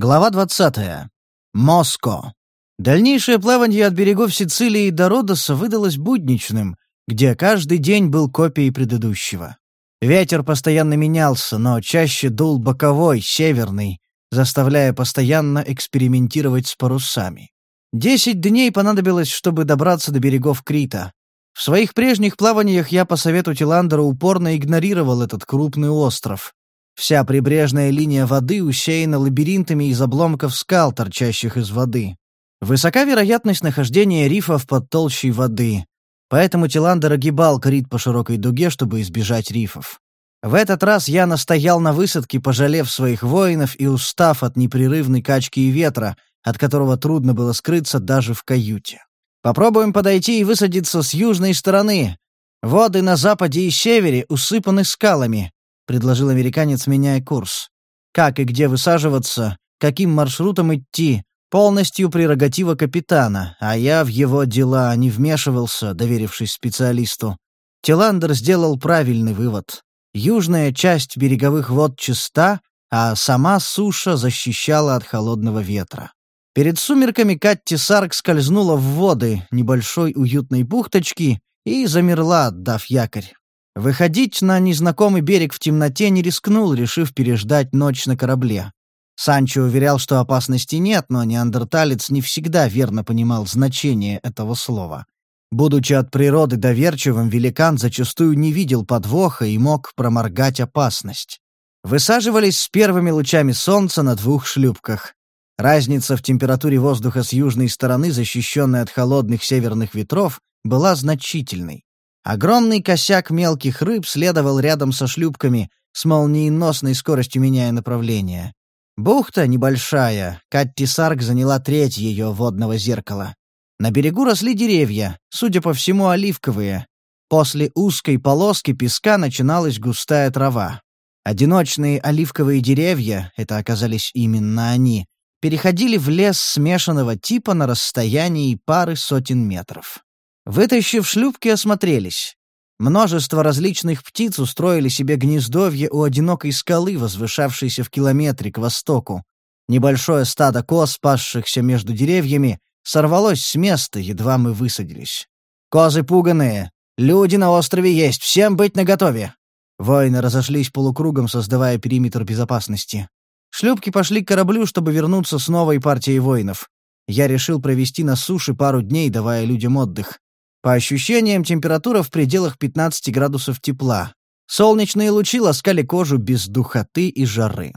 Глава 20. Моско. Дальнейшее плавание от берегов Сицилии до Родоса выдалось будничным, где каждый день был копией предыдущего. Ветер постоянно менялся, но чаще дул боковой, северный, заставляя постоянно экспериментировать с парусами. Десять дней понадобилось, чтобы добраться до берегов Крита. В своих прежних плаваниях я по совету Тиландера упорно игнорировал этот крупный остров. Вся прибрежная линия воды усеяна лабиринтами из обломков скал, торчащих из воды. Высока вероятность нахождения рифов под толщей воды, поэтому Тиландер огибал Крит по широкой дуге, чтобы избежать рифов. В этот раз я настоял на высадке, пожалев своих воинов и устав от непрерывной качки и ветра, от которого трудно было скрыться даже в каюте. Попробуем подойти и высадиться с южной стороны. Воды на западе и севере усыпаны скалами, предложил американец, меняя курс. Как и где высаживаться, каким маршрутом идти, полностью прерогатива капитана, а я в его дела не вмешивался, доверившись специалисту. Тиландер сделал правильный вывод. Южная часть береговых вод чиста, а сама суша защищала от холодного ветра. Перед сумерками Катти Сарк скользнула в воды небольшой уютной бухточки и замерла, отдав якорь. Выходить на незнакомый берег в темноте не рискнул, решив переждать ночь на корабле. Санчо уверял, что опасности нет, но неандерталец не всегда верно понимал значение этого слова. Будучи от природы доверчивым, великан зачастую не видел подвоха и мог проморгать опасность. Высаживались с первыми лучами солнца на двух шлюпках. Разница в температуре воздуха с южной стороны, защищенной от холодных северных ветров, была значительной. Огромный косяк мелких рыб следовал рядом со шлюпками, с молниеносной скоростью меняя направление. Бухта небольшая, Катти Сарк заняла треть ее водного зеркала. На берегу росли деревья, судя по всему, оливковые. После узкой полоски песка начиналась густая трава. Одиночные оливковые деревья, это оказались именно они, переходили в лес смешанного типа на расстоянии пары сотен метров. Вытащив шлюпки, осмотрелись. Множество различных птиц устроили себе гнездовье у одинокой скалы, возвышавшейся в километре к востоку. Небольшое стадо коз, пасшихся между деревьями, сорвалось с места, едва мы высадились. «Козы пуганые! Люди на острове есть! Всем быть наготове!» Воины разошлись полукругом, создавая периметр безопасности. Шлюпки пошли к кораблю, чтобы вернуться с новой партией воинов. Я решил провести на суше пару дней, давая людям отдых. По ощущениям, температура в пределах 15 градусов тепла. Солнечные лучи ласкали кожу без духоты и жары.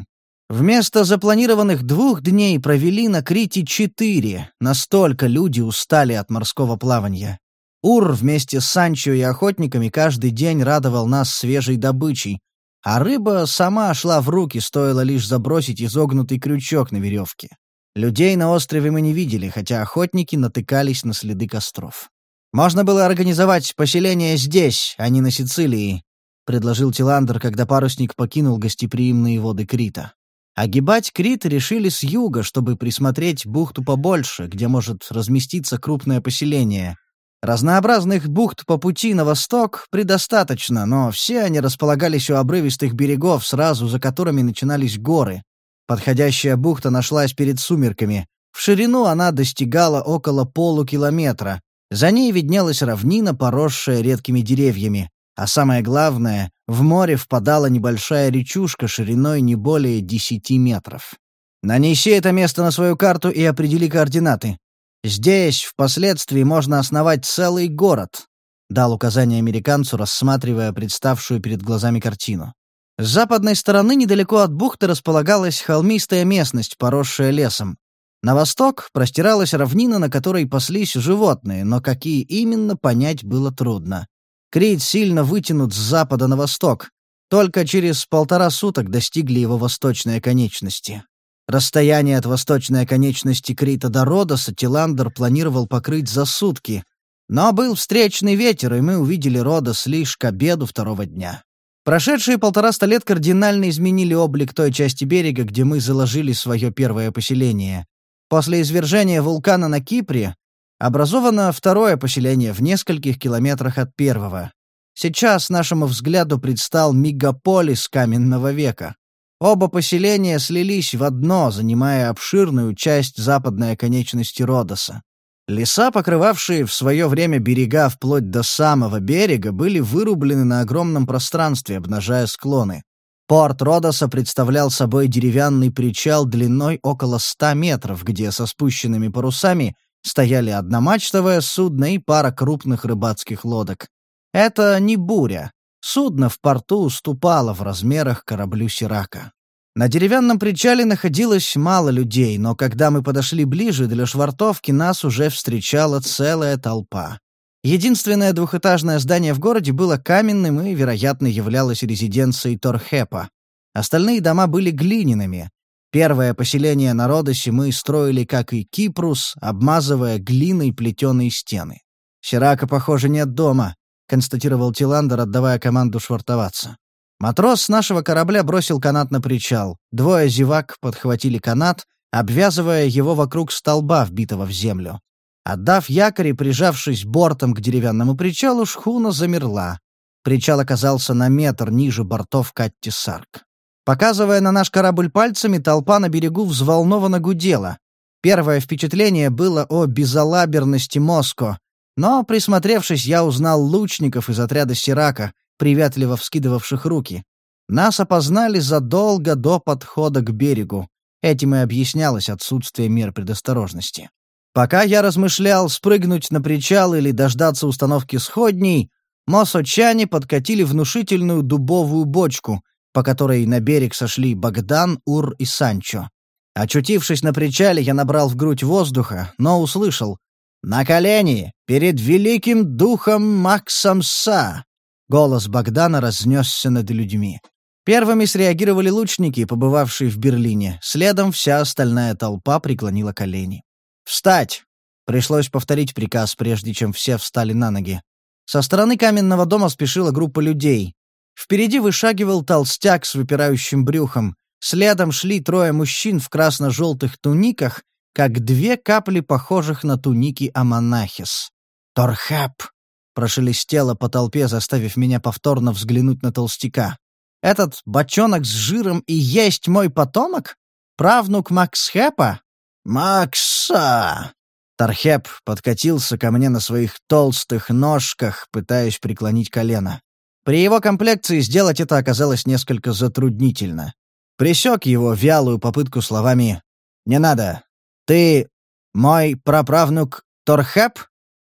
Вместо запланированных двух дней провели на Крите четыре, настолько люди устали от морского плавания. Ур вместе с Санчо и охотниками каждый день радовал нас свежей добычей, а рыба сама шла в руки, стоило лишь забросить изогнутый крючок на веревке. Людей на острове мы не видели, хотя охотники натыкались на следы костров. «Можно было организовать поселение здесь, а не на Сицилии», — предложил Тиландер, когда парусник покинул гостеприимные воды Крита. Огибать Крит решили с юга, чтобы присмотреть бухту побольше, где может разместиться крупное поселение. Разнообразных бухт по пути на восток предостаточно, но все они располагались у обрывистых берегов, сразу за которыми начинались горы. Подходящая бухта нашлась перед сумерками. В ширину она достигала около полукилометра, за ней виднелась равнина, поросшая редкими деревьями, а самое главное, в море впадала небольшая речушка шириной не более десяти метров. Нанеси это место на свою карту и определи координаты. Здесь впоследствии можно основать целый город, дал указание американцу, рассматривая представшую перед глазами картину. С западной стороны недалеко от бухты располагалась холмистая местность, поросшая лесом. На восток простиралась равнина, на которой паслись животные, но какие именно, понять было трудно. Крит сильно вытянут с запада на восток. Только через полтора суток достигли его восточные конечности. Расстояние от восточной конечности Крита до Родоса Тиландер планировал покрыть за сутки. Но был встречный ветер, и мы увидели Родос лишь к обеду второго дня. Прошедшие полтораста лет кардинально изменили облик той части берега, где мы заложили свое первое поселение. После извержения вулкана на Кипре образовано второе поселение в нескольких километрах от первого. Сейчас нашему взгляду предстал мегаполис каменного века. Оба поселения слились в одно, занимая обширную часть западной оконечности Родоса. Леса, покрывавшие в свое время берега вплоть до самого берега, были вырублены на огромном пространстве, обнажая склоны. Порт Родоса представлял собой деревянный причал длиной около ста метров, где со спущенными парусами стояли одномачтовое судно и пара крупных рыбацких лодок. Это не буря, Судно в порту уступало в размерах кораблю Сирака. На деревянном причале находилось мало людей, но когда мы подошли ближе для швартовки, нас уже встречала целая толпа. Единственное двухэтажное здание в городе было каменным и, вероятно, являлось резиденцией Торхепа. Остальные дома были глиняными. Первое поселение на Родосе мы строили, как и Кипрус, обмазывая глиной плетеные стены. Сирака, похоже, нет дома констатировал Тиландер, отдавая команду швартоваться. Матрос с нашего корабля бросил канат на причал. Двое зевак подхватили канат, обвязывая его вокруг столба, вбитого в землю. Отдав якорь и прижавшись бортом к деревянному причалу, шхуна замерла. Причал оказался на метр ниже бортов Катти Сарк. Показывая на наш корабль пальцами, толпа на берегу взволнованно гудела. Первое впечатление было о безалаберности Моско, но, присмотревшись, я узнал лучников из отряда Сирака, приветливо вскидывавших руки. Нас опознали задолго до подхода к берегу. Этим и объяснялось отсутствие мер предосторожности. Пока я размышлял, спрыгнуть на причал или дождаться установки сходней, мосочане подкатили внушительную дубовую бочку, по которой на берег сошли Богдан, Ур и Санчо. Очутившись на причале, я набрал в грудь воздуха, но услышал «На колени! Перед великим духом Максом Са!» Голос Богдана разнесся над людьми. Первыми среагировали лучники, побывавшие в Берлине. Следом вся остальная толпа преклонила колени. «Встать!» Пришлось повторить приказ, прежде чем все встали на ноги. Со стороны каменного дома спешила группа людей. Впереди вышагивал толстяк с выпирающим брюхом. Следом шли трое мужчин в красно-желтых туниках как две капли похожих на туники Аманахис. «Торхап!» — прошелестело по толпе, заставив меня повторно взглянуть на толстяка. «Этот бочонок с жиром и есть мой потомок? Правнук Максхепа?» «Макса!» Тархеп подкатился ко мне на своих толстых ножках, пытаясь преклонить колено. При его комплекции сделать это оказалось несколько затруднительно. Присек его вялую попытку словами «Не надо, ты мой праправнук Торхеп?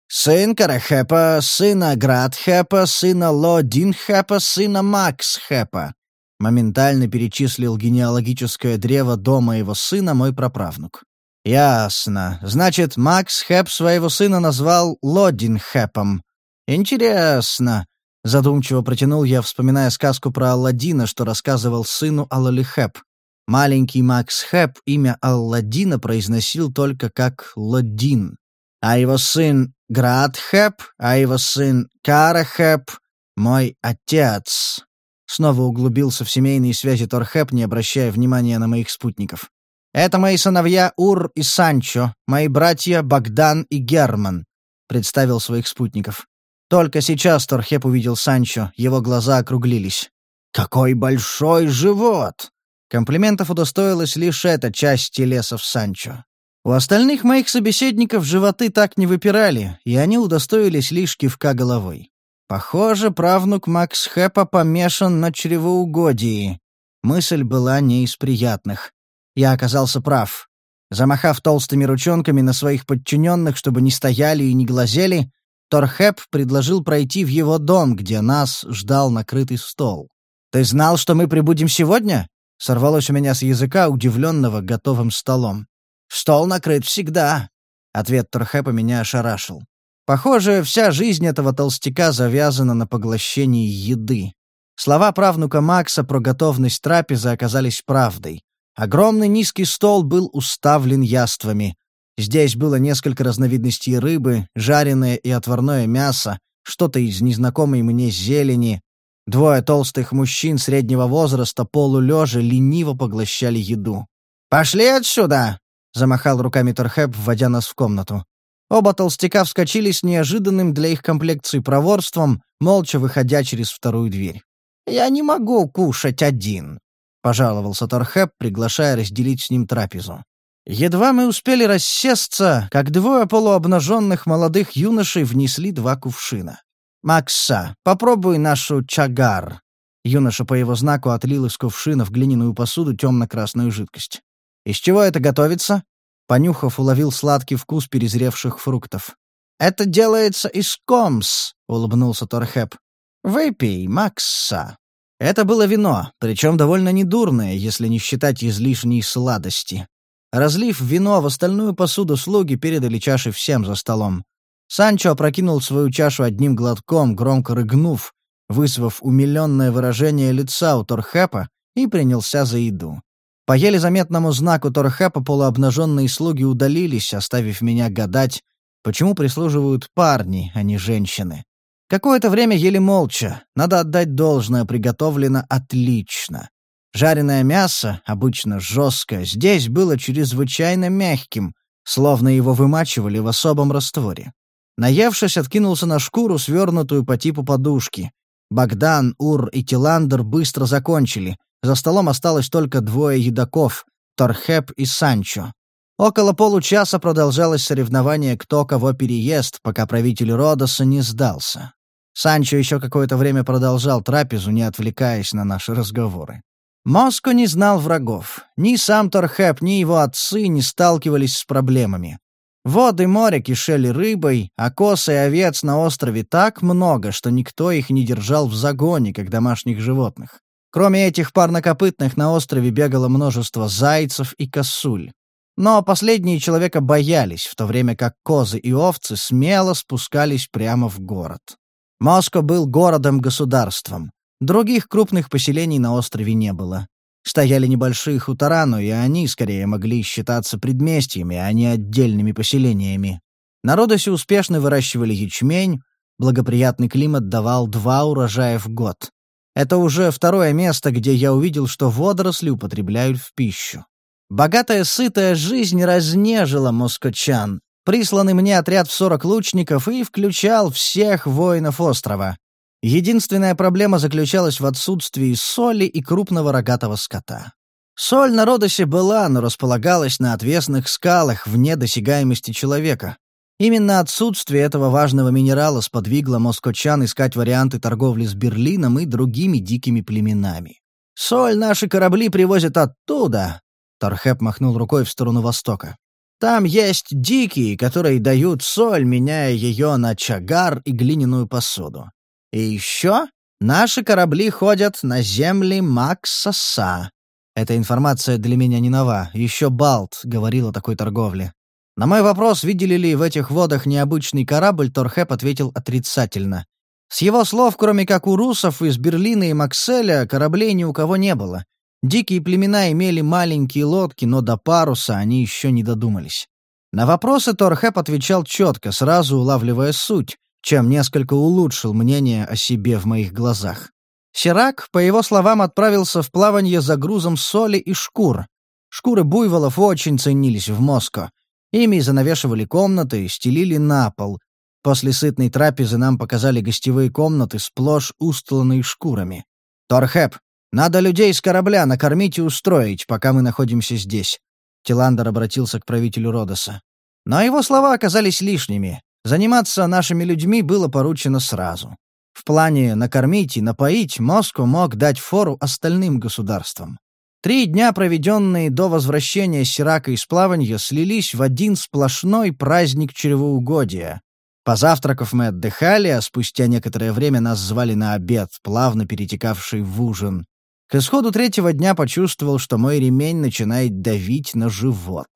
Сын Карахепа, сына Градхепа, сына Лодинхепа, сына Максхепа. Моментально перечислил генеалогическое древо дома его сына мой праправнук. «Ясно. Значит, Макс Хэп своего сына назвал Лодинхепом. Интересно», — задумчиво протянул я, вспоминая сказку про Алладина, что рассказывал сыну Алалихеп. Маленький Макс Хэп имя Алладина произносил только как Лодин, а его сын Град Хэп, а его сын Кара Хэп — мой отец. Снова углубился в семейные связи Торхэп, не обращая внимания на моих спутников. «Это мои сыновья Ур и Санчо, мои братья Богдан и Герман», — представил своих спутников. Только сейчас Торхеп увидел Санчо, его глаза округлились. «Какой большой живот!» Комплиментов удостоилась лишь эта часть телесов Санчо. У остальных моих собеседников животы так не выпирали, и они удостоились лишь кивка головой. Похоже, правнук Макс Хэпа помешан на чревоугодии. Мысль была не из приятных. Я оказался прав. Замахав толстыми ручонками на своих подчиненных, чтобы не стояли и не глазели, Торхэп предложил пройти в его дом, где нас ждал накрытый стол. «Ты знал, что мы прибудем сегодня?» Сорвалось у меня с языка, удивленного готовым столом. «Стол накрыт всегда!» Ответ Торхепа меня ошарашил. Похоже, вся жизнь этого толстяка завязана на поглощении еды. Слова правнука Макса про готовность трапезы оказались правдой. Огромный низкий стол был уставлен яствами. Здесь было несколько разновидностей рыбы, жареное и отварное мясо, что-то из незнакомой мне зелени, Двое толстых мужчин среднего возраста, полулежа, лениво поглощали еду. «Пошли отсюда!» — замахал руками Торхеп, вводя нас в комнату. Оба толстяка вскочили с неожиданным для их комплекции проворством, молча выходя через вторую дверь. «Я не могу кушать один». — пожаловался Торхеп, приглашая разделить с ним трапезу. Едва мы успели рассесться, как двое полуобнаженных молодых юношей внесли два кувшина. «Макса, попробуй нашу чагар». Юноша по его знаку отлил из кувшина в глиняную посуду темно-красную жидкость. «Из чего это готовится?» Понюхав, уловил сладкий вкус перезревших фруктов. «Это делается из комс», — улыбнулся Торхеп. «Выпей, Макса». Это было вино, причем довольно недурное, если не считать излишней сладости. Разлив вино в остальную посуду, слуги передали чаши всем за столом. Санчо опрокинул свою чашу одним глотком, громко рыгнув, вызвав умиленное выражение лица у Торхепа, и принялся за еду. По еле заметному знаку Торхепа полуобнаженные слуги удалились, оставив меня гадать, почему прислуживают парни, а не женщины. Какое-то время ели молча, надо отдать должное, приготовлено отлично. Жареное мясо, обычно жесткое, здесь было чрезвычайно мягким, словно его вымачивали в особом растворе. Наевшись, откинулся на шкуру, свернутую по типу подушки. Богдан, Ур и Тиландер быстро закончили. За столом осталось только двое едоков — Торхеп и Санчо. Около получаса продолжалось соревнование, кто кого переест, пока правитель Родоса не сдался. Санчо еще какое-то время продолжал трапезу, не отвлекаясь на наши разговоры. Моско не знал врагов. Ни сам Торхеп, ни его отцы не сталкивались с проблемами. Воды моря кишели рыбой, а косы и овец на острове так много, что никто их не держал в загоне, как домашних животных. Кроме этих парнокопытных на острове бегало множество зайцев и косуль. Но последние человека боялись, в то время как козы и овцы смело спускались прямо в город. Моско был городом-государством. Других крупных поселений на острове не было. Стояли небольшие хутора, но и они скорее могли считаться предместьями, а не отдельными поселениями. На Родосе успешно выращивали ячмень, благоприятный климат давал два урожая в год. Это уже второе место, где я увидел, что водоросли употребляют в пищу. Богатая сытая жизнь разнежила москочан. Присланный мне отряд в сорок лучников и включал всех воинов острова. Единственная проблема заключалась в отсутствии соли и крупного рогатого скота. Соль на Родосе была, но располагалась на отвесных скалах вне досягаемости человека. Именно отсутствие этого важного минерала сподвигло москочан искать варианты торговли с Берлином и другими дикими племенами. «Соль наши корабли привозят оттуда», — Торхеп махнул рукой в сторону востока. «Там есть дикие, которые дают соль, меняя ее на чагар и глиняную посуду. И еще наши корабли ходят на земли Максаса. Эта информация для меня не нова. Еще Балт говорил о такой торговле. На мой вопрос, видели ли в этих водах необычный корабль, Торхеп ответил отрицательно. С его слов, кроме как у русов из Берлина и Макселя, кораблей ни у кого не было. Дикие племена имели маленькие лодки, но до паруса они еще не додумались. На вопросы Торхеп отвечал четко, сразу улавливая суть чем несколько улучшил мнение о себе в моих глазах. Сирак, по его словам, отправился в плавание за грузом соли и шкур. Шкуры буйволов очень ценились в Моско. Ими занавешивали комнаты, стелили на пол. После сытной трапезы нам показали гостевые комнаты, сплошь устланные шкурами. «Торхеп, надо людей с корабля накормить и устроить, пока мы находимся здесь». Тиландер обратился к правителю Родоса. Но его слова оказались лишними. Заниматься нашими людьми было поручено сразу. В плане накормить и напоить Москва мог дать фору остальным государствам. Три дня, проведенные до возвращения Сирака из плавания, слились в один сплошной праздник чревоугодия. Позавтракав мы отдыхали, а спустя некоторое время нас звали на обед, плавно перетекавший в ужин. К исходу третьего дня почувствовал, что мой ремень начинает давить на живот.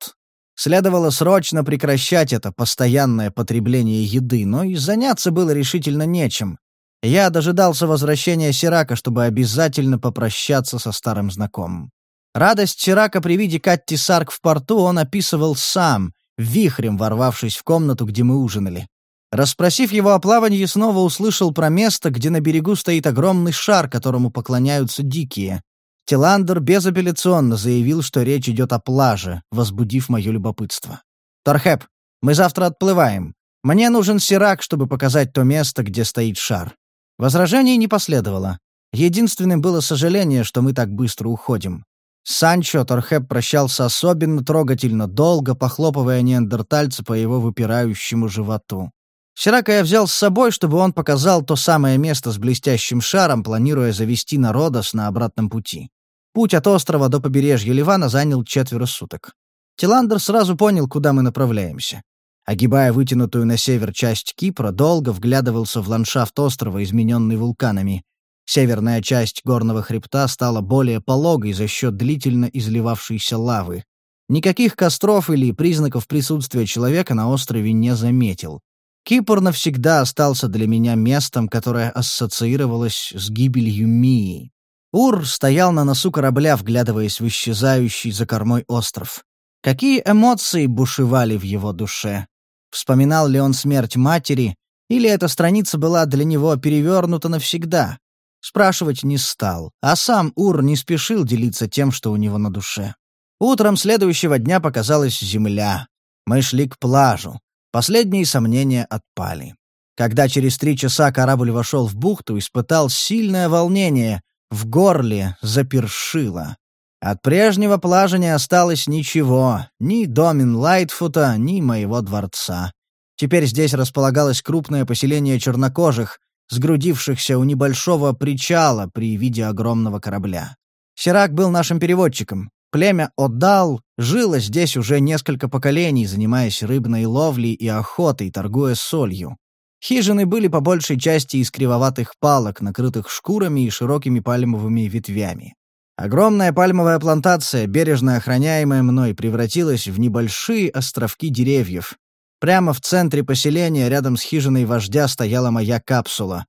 Следовало срочно прекращать это постоянное потребление еды, но и заняться было решительно нечем. Я дожидался возвращения Сирака, чтобы обязательно попрощаться со старым знакомым. Радость Сирака при виде Катти Сарк в порту он описывал сам, вихрем ворвавшись в комнату, где мы ужинали. Расспросив его о плавании, снова услышал про место, где на берегу стоит огромный шар, которому поклоняются дикие. Тиландер безапелляционно заявил, что речь идет о плаже, возбудив мое любопытство. «Торхеп, мы завтра отплываем. Мне нужен сирак, чтобы показать то место, где стоит шар». Возражений не последовало. Единственным было сожаление, что мы так быстро уходим. Санчо Торхеп прощался особенно трогательно, долго похлопывая неандертальца по его выпирающему животу. Сирака я взял с собой, чтобы он показал то самое место с блестящим шаром, планируя завести народос на обратном пути. Путь от острова до побережья Ливана занял четверо суток. Тиландер сразу понял, куда мы направляемся. Огибая вытянутую на север часть Кипра, долго вглядывался в ландшафт острова, измененный вулканами. Северная часть горного хребта стала более пологой за счет длительно изливавшейся лавы. Никаких костров или признаков присутствия человека на острове не заметил. Кипр навсегда остался для меня местом, которое ассоциировалось с гибелью Мии. Ур стоял на носу корабля, вглядываясь в исчезающий за кормой остров. Какие эмоции бушевали в его душе? Вспоминал ли он смерть матери, или эта страница была для него перевернута навсегда? Спрашивать не стал, а сам Ур не спешил делиться тем, что у него на душе. Утром следующего дня показалась земля. Мы шли к плажу. Последние сомнения отпали. Когда через три часа корабль вошел в бухту, испытал сильное волнение, в горле запершило. От прежнего плажа не осталось ничего, ни домен Лайтфута, ни моего дворца. Теперь здесь располагалось крупное поселение чернокожих, сгрудившихся у небольшого причала при виде огромного корабля. Сирак был нашим переводчиком. Племя Отдал жило здесь уже несколько поколений, занимаясь рыбной ловлей и охотой, торгуя солью. Хижины были по большей части из кривоватых палок, накрытых шкурами и широкими пальмовыми ветвями. Огромная пальмовая плантация, бережно охраняемая мной, превратилась в небольшие островки деревьев. Прямо в центре поселения, рядом с хижиной вождя, стояла моя капсула.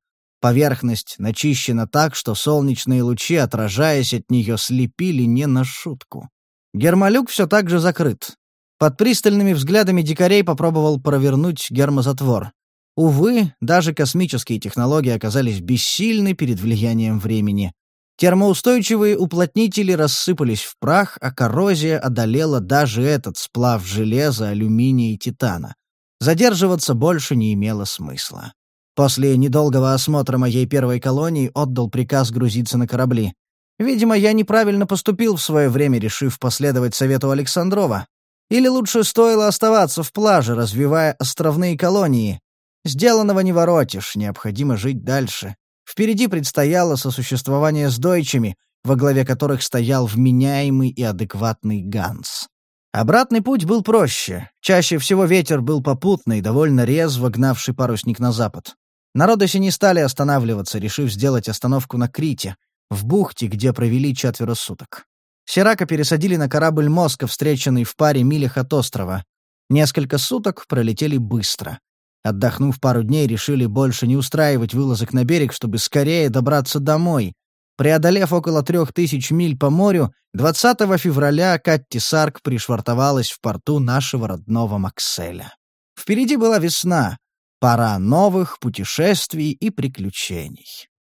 Поверхность начищена так, что солнечные лучи, отражаясь от нее, слепили не на шутку. Гермолюк все так же закрыт. Под пристальными взглядами дикарей попробовал провернуть гермозатвор. Увы, даже космические технологии оказались бессильны перед влиянием времени. Термоустойчивые уплотнители рассыпались в прах, а коррозия одолела даже этот сплав железа, алюминия и титана. Задерживаться больше не имело смысла. После недолгого осмотра моей первой колонии отдал приказ грузиться на корабли. Видимо, я неправильно поступил в свое время, решив последовать совету Александрова. Или лучше стоило оставаться в плаже, развивая островные колонии. Сделанного не воротишь, необходимо жить дальше. Впереди предстояло сосуществование с дойчами, во главе которых стоял вменяемый и адекватный Ганс. Обратный путь был проще. Чаще всего ветер был попутный, довольно резво гнавший парусник на запад. Народоси не стали останавливаться, решив сделать остановку на Крите, в бухте, где провели четверо суток. Сирака пересадили на корабль «Моска», встреченный в паре милях от острова. Несколько суток пролетели быстро. Отдохнув пару дней, решили больше не устраивать вылазок на берег, чтобы скорее добраться домой. Преодолев около трех тысяч миль по морю, 20 февраля Катти Сарк пришвартовалась в порту нашего родного Макселя. Впереди была весна, пора новых путешествий и приключений.